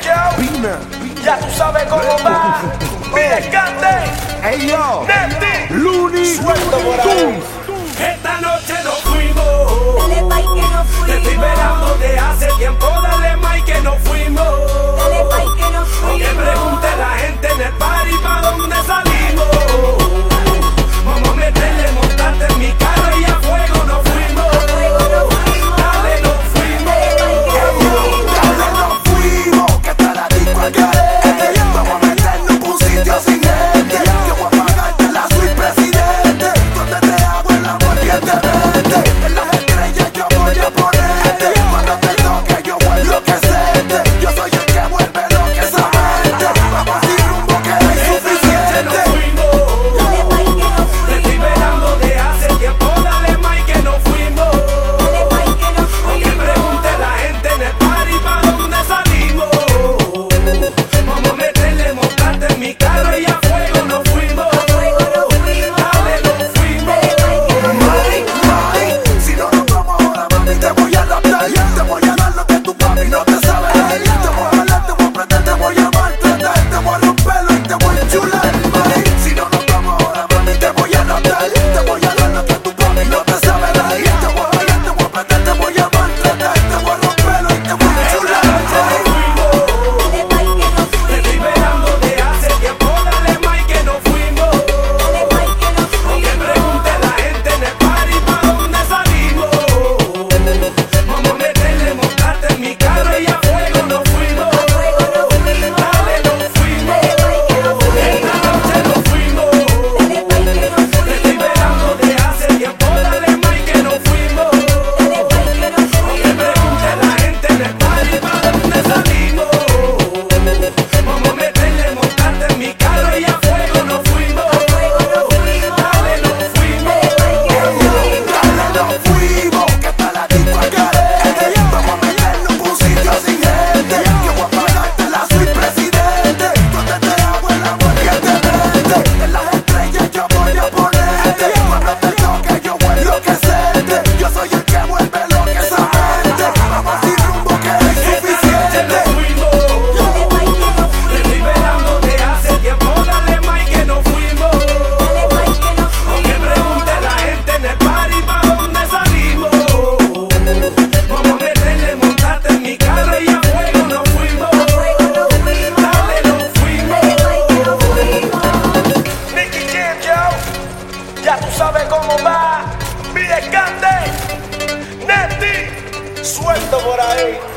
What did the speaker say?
Pina. Ya tú sabes cómo va. Pide cante. Hey yo, Neti. Looney Suelto por ahí. Esta noche te voy a Escande, Neti, suelto por ahí.